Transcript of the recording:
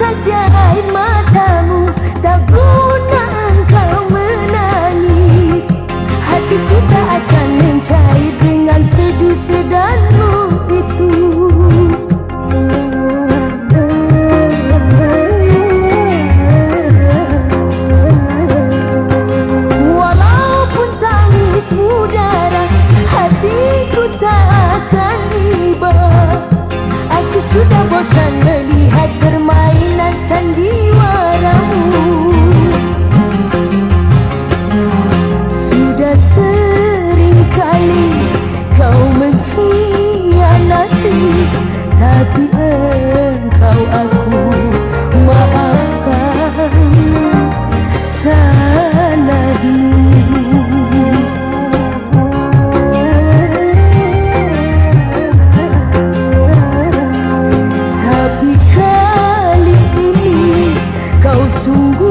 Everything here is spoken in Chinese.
más allá. 祖国